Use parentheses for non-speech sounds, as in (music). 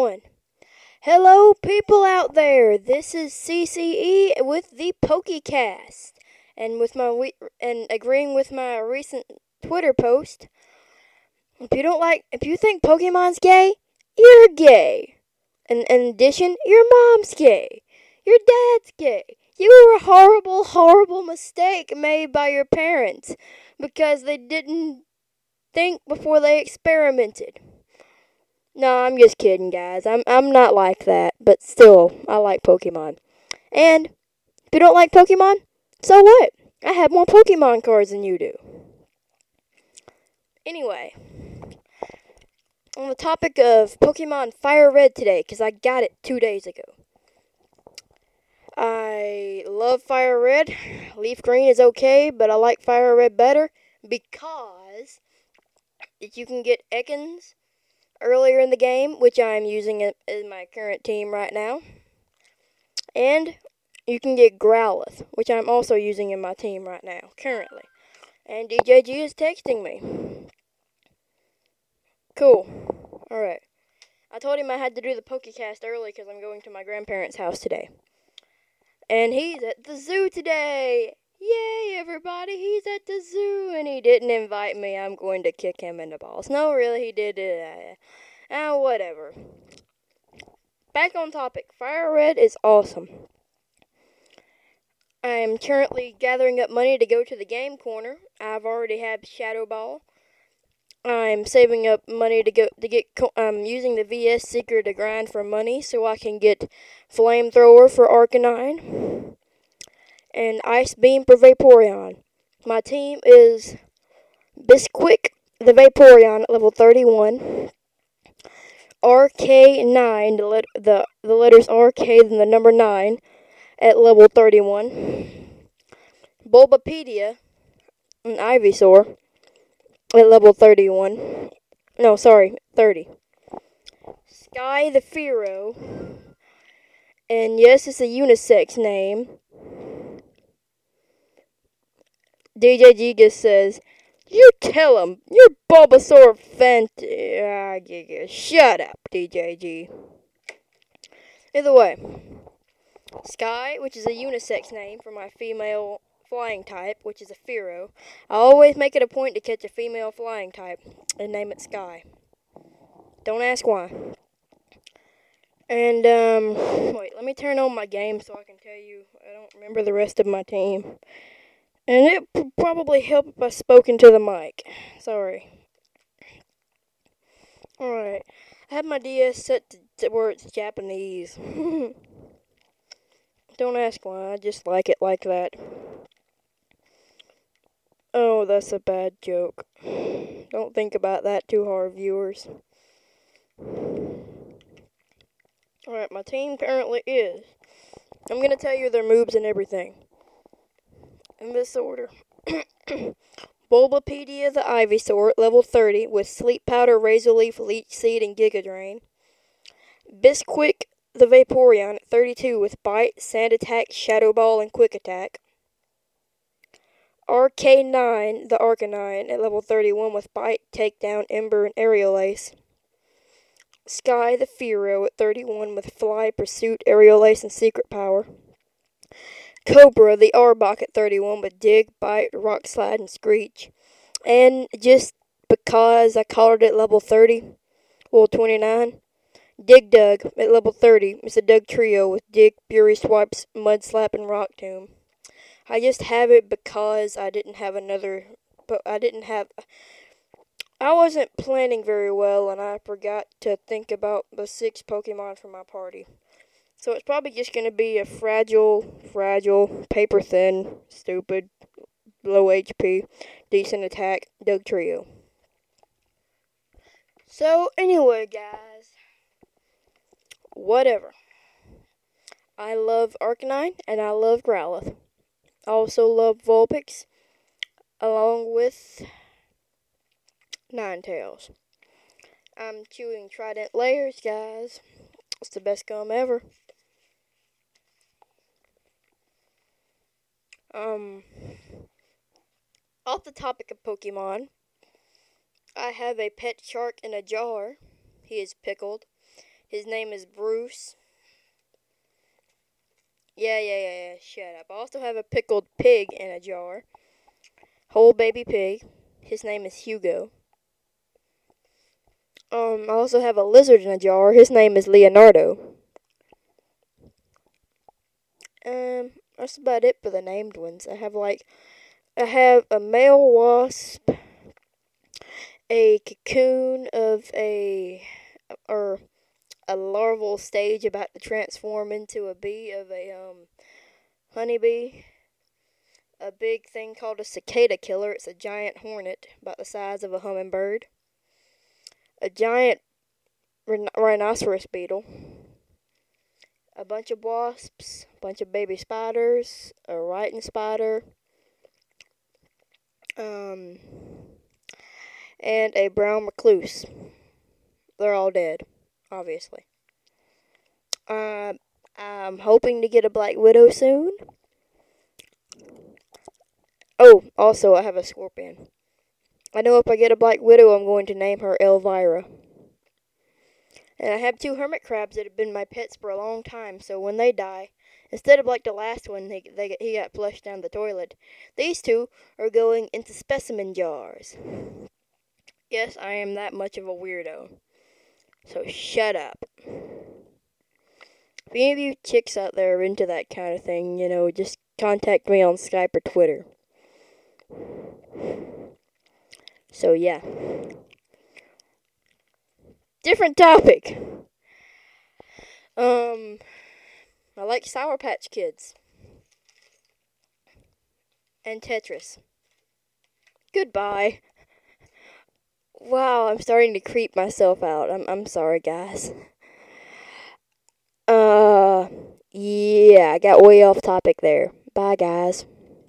one. Hello, people out there. This is CCE with the PokeCast, and with my we- and agreeing with my recent Twitter post. If you don't like, if you think Pokemon's gay, you're gay. And in addition, your mom's gay. Your dad's gay. You were a horrible, horrible mistake made by your parents because they didn't think before they experimented. No, I'm just kidding, guys. I'm I'm not like that, but still, I like Pokemon. And if you don't like Pokemon, so what? I have more Pokemon cards than you do. Anyway, on the topic of Pokemon Fire Red today, because I got it two days ago. I love Fire Red. Leaf Green is okay, but I like Fire Red better because you can get Ekans earlier in the game, which I'm using in my current team right now. And you can get Growlithe, which I'm also using in my team right now, currently. And DJG is texting me. Cool. Alright. I told him I had to do the Pokecast early because I'm going to my grandparents' house today. And he's at the zoo today. Yay, everybody, he's at the zoo. And he didn't invite me. I'm going to kick him in the balls. No, really, he did it. Uh, uh, whatever. Back on topic. Fire Red is awesome. I'm currently gathering up money to go to the game corner. I've already had Shadow Ball. I'm saving up money to go to get. I'm using the VS Seeker to grind for money so I can get Flamethrower for Arcanine and Ice Beam for Vaporeon. My team is Bisquick, the Vaporeon at level 31. RK9, the, let, the, the letters RK, then the number 9 at level 31. Bulbapedia, an Ivysaur at level 31. No, sorry, 30. Sky the Fearow. And yes, it's a unisex name. DJ Giga says, You tell him, you're Bulbasaur Fenty. Ah, shut up, DJG. Either way, Sky, which is a unisex name for my female flying type, which is a Fearow. I always make it a point to catch a female flying type and name it Sky. Don't ask why. And, um, wait, let me turn on my game so I can tell you. I don't remember the rest of my team. And it probably help if I spoke into the mic. Sorry. Alright. I have my DS set to, to where it's Japanese. (laughs) Don't ask why, I just like it like that. Oh, that's a bad joke. Don't think about that too hard, viewers. Alright, my team currently is. I'm to tell you their moves and everything. In this order. (coughs) Bulbapedia the Ivysaur, at level 30, with Sleep Powder, Razor Leaf, Leech Seed, and Giga Drain. Bisquick the Vaporeon at 32 with Bite, Sand Attack, Shadow Ball, and Quick Attack. RK9, the Arcanine, at level 31 with Bite, Takedown, Ember, and Aerial Ace. Sky the Fearow at 31 with Fly, Pursuit, Aerial Ace, and Secret Power. Cobra the Arbok at 31 with Dig, Bite, Rock Slide, and Screech. And just because I called it level 30, well, 29, Dig Dug at level 30. It's a Dugtrio with Dig, Fury Swipes, Mud Slap, and Rock Tomb. I just have it because I didn't have another, but I didn't have. I wasn't planning very well, and I forgot to think about the six Pokemon for my party. So it's probably just going to be a fragile, fragile, paper thin, stupid, low HP, decent attack Dugtrio. So, anyway, guys, whatever. I love Arcanine and I love Growlithe. I also love Vulpix, along with Ninetales. I'm chewing Trident Layers, guys. It's the best gum ever. Um, off the topic of Pokemon, I have a pet shark in a jar. He is pickled. His name is Bruce. Yeah, yeah, yeah, yeah. Shut up. I also have a pickled pig in a jar. Whole baby pig. His name is Hugo. Um, I also have a lizard in a jar. His name is Leonardo. Um, that's about it for the named ones. I have like, I have a male wasp, a cocoon of a, or a larval stage about to transform into a bee of a um, honeybee. A big thing called a cicada killer. It's a giant hornet about the size of a hummingbird. A giant rhinoceros beetle. A bunch of wasps. Bunch of baby spiders. A writing spider. Um, and a brown recluse. They're all dead obviously. Uh, I'm hoping to get a Black Widow soon. Oh, also, I have a scorpion. I know if I get a Black Widow, I'm going to name her Elvira. And I have two hermit crabs that have been my pets for a long time, so when they die, instead of like the last one, they, they he got flushed down the toilet, these two are going into specimen jars. Yes, I am that much of a weirdo. So shut up. If any of you chicks out there are into that kind of thing, you know, just contact me on Skype or Twitter. So yeah. Different topic. Um I like Sour Patch Kids. And Tetris. Goodbye. Wow, I'm starting to creep myself out. I'm I'm sorry, guys. Uh yeah, I got way off topic there. Bye, guys.